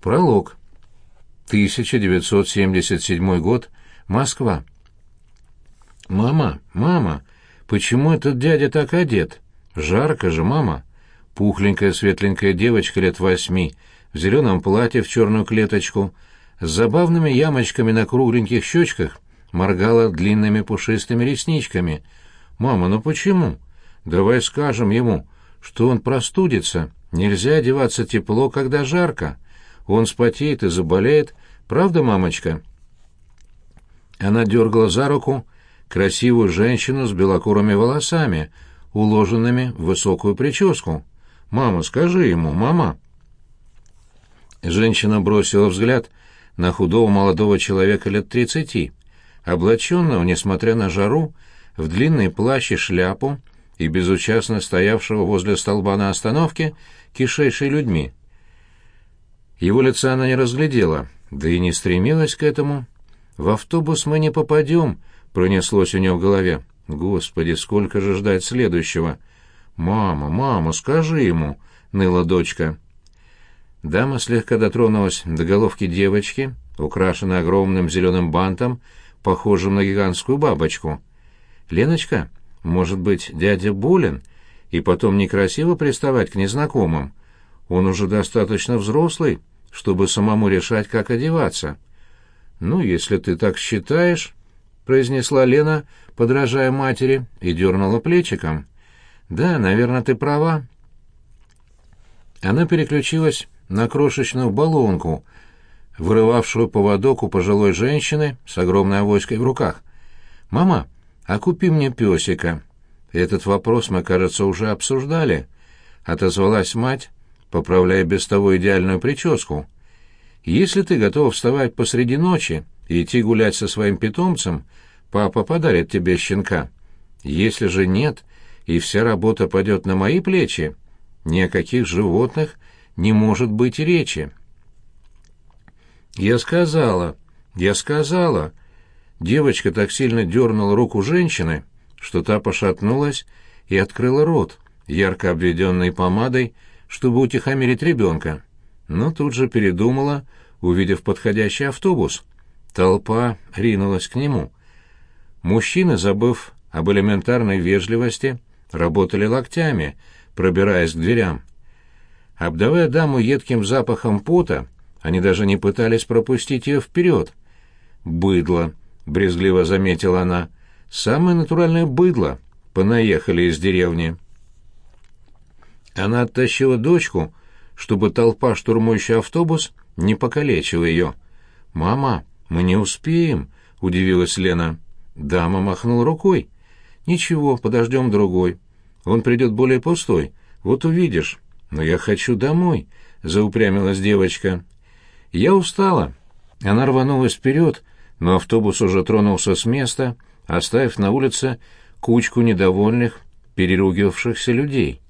Пролог. 1977 год. Москва. «Мама, мама, почему этот дядя так одет? Жарко же, мама!» Пухленькая светленькая девочка лет восьми, в зеленом платье в черную клеточку, с забавными ямочками на кругленьких щечках, моргала длинными пушистыми ресничками. «Мама, ну почему? Давай скажем ему, что он простудится. Нельзя одеваться тепло, когда жарко. Он спотеет и заболеет. Правда, мамочка?» Она дергала за руку красивую женщину с белокурыми волосами, уложенными в высокую прическу. «Мама, скажи ему, мама!» Женщина бросила взгляд на худого молодого человека лет тридцати, облаченного, несмотря на жару, в длинный плащ и шляпу и безучастно стоявшего возле столба на остановке, кишейшей людьми. Его лица она не разглядела, да и не стремилась к этому. «В автобус мы не попадем», — пронеслось у нее в голове. «Господи, сколько же ждать следующего!» «Мама, мама, скажи ему!» — ныла дочка. Дама слегка дотронулась до головки девочки, украшенной огромным зеленым бантом, похожим на гигантскую бабочку. «Леночка, может быть, дядя болен, и потом некрасиво приставать к незнакомым? Он уже достаточно взрослый, чтобы самому решать, как одеваться». «Ну, если ты так считаешь», — произнесла Лена, подражая матери, и дернула плечиком. «Да, наверное, ты права». Она переключилась на крошечную баллонку, вырывавшую поводок у пожилой женщины с огромной авоськой в руках. «Мама, а купи мне песика». Этот вопрос мы, кажется, уже обсуждали. Отозвалась мать, поправляя без того идеальную прическу. «Если ты готова вставать посреди ночи и идти гулять со своим питомцем, папа подарит тебе щенка. Если же нет, и вся работа пойдет на мои плечи, ни о каких животных не может быть речи. Я сказала, я сказала. Девочка так сильно дернула руку женщины, что та пошатнулась и открыла рот, ярко обведенный помадой, чтобы утихомирить ребенка. Но тут же передумала, увидев подходящий автобус. Толпа ринулась к нему. Мужчины, забыв об элементарной вежливости, работали локтями, пробираясь к дверям. Обдавая даму едким запахом пота, они даже не пытались пропустить ее вперед. «Быдло», — брезгливо заметила она, — «самое натуральное быдло. Понаехали из деревни». Она оттащила дочку, чтобы толпа, штурмующая автобус, не покалечила ее. «Мама, мы не успеем», — удивилась Лена. Дама махнула рукой. «Ничего, подождем другой. Он придет более пустой. Вот увидишь. Но я хочу домой», — заупрямилась девочка. «Я устала». Она рванулась вперед, но автобус уже тронулся с места, оставив на улице кучку недовольных, переругивавшихся людей.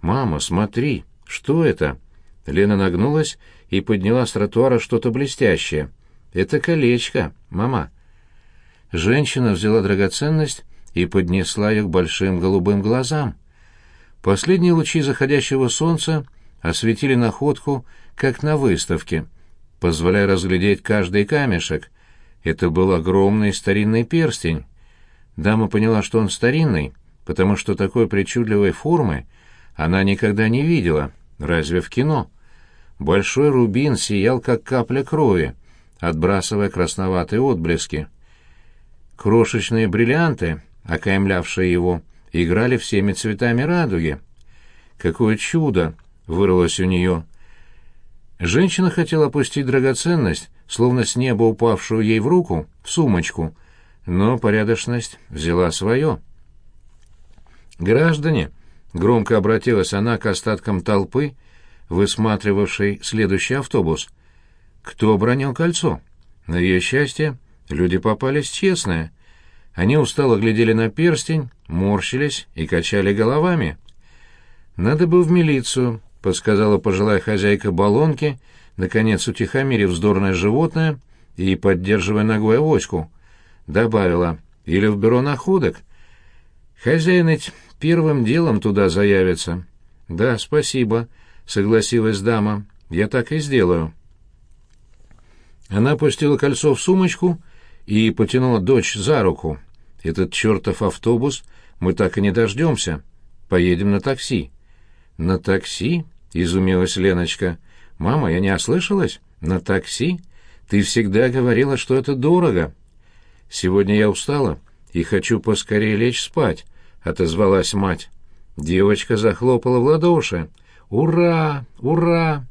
«Мама, смотри, что это?» Лена нагнулась и подняла с тротуара что-то блестящее. «Это колечко, мама». Женщина взяла драгоценность и поднесла ее к большим голубым глазам. Последние лучи заходящего солнца осветили находку, как на выставке, позволяя разглядеть каждый камешек. Это был огромный старинный перстень. Дама поняла, что он старинный, потому что такой причудливой формы она никогда не видела, разве в кино. Большой рубин сиял, как капля крови, отбрасывая красноватые отблески. Крошечные бриллианты, окаймлявшие его, играли всеми цветами радуги. Какое чудо вырвалось у нее! Женщина хотела опустить драгоценность, словно с неба упавшую ей в руку, в сумочку, но порядочность взяла свое. «Граждане!» — громко обратилась она к остаткам толпы, высматривавшей следующий автобус. «Кто обронил кольцо?» На ее счастье люди попались честные. Они устало глядели на перстень, морщились и качали головами. «Надо бы в милицию», — подсказала пожилая хозяйка баллонки, наконец утихомирив вздорное животное и поддерживая ногой авоську. Добавила, «или в бюро находок. Хозяин ведь первым делом туда заявится». «Да, спасибо», — согласилась дама, — «я так и сделаю». Она опустила кольцо в сумочку и потянула дочь за руку. «Этот чертов автобус мы так и не дождемся. Поедем на такси». «На такси?» — изумилась Леночка. «Мама, я не ослышалась? На такси? Ты всегда говорила, что это дорого». «Сегодня я устала и хочу поскорее лечь спать», — отозвалась мать. Девочка захлопала в ладоши. «Ура! Ура!»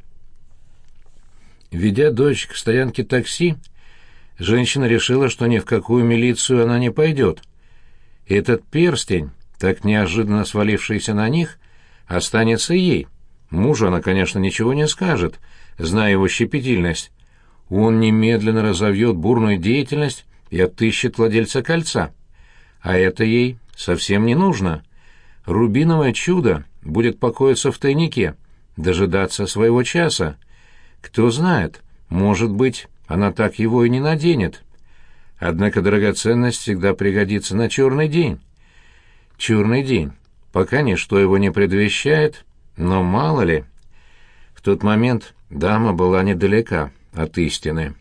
Ведя дочь к стоянке такси, женщина решила, что ни в какую милицию она не пойдет. Этот перстень, так неожиданно свалившийся на них, останется ей. Мужу она, конечно, ничего не скажет, зная его щепетильность. Он немедленно разовьет бурную деятельность и отыщет владельца кольца. А это ей совсем не нужно. Рубиновое чудо будет покоиться в тайнике, дожидаться своего часа. Кто знает, может быть, она так его и не наденет. Однако драгоценность всегда пригодится на черный день. Черный день. Пока ничто его не предвещает, но мало ли. В тот момент дама была недалека от истины.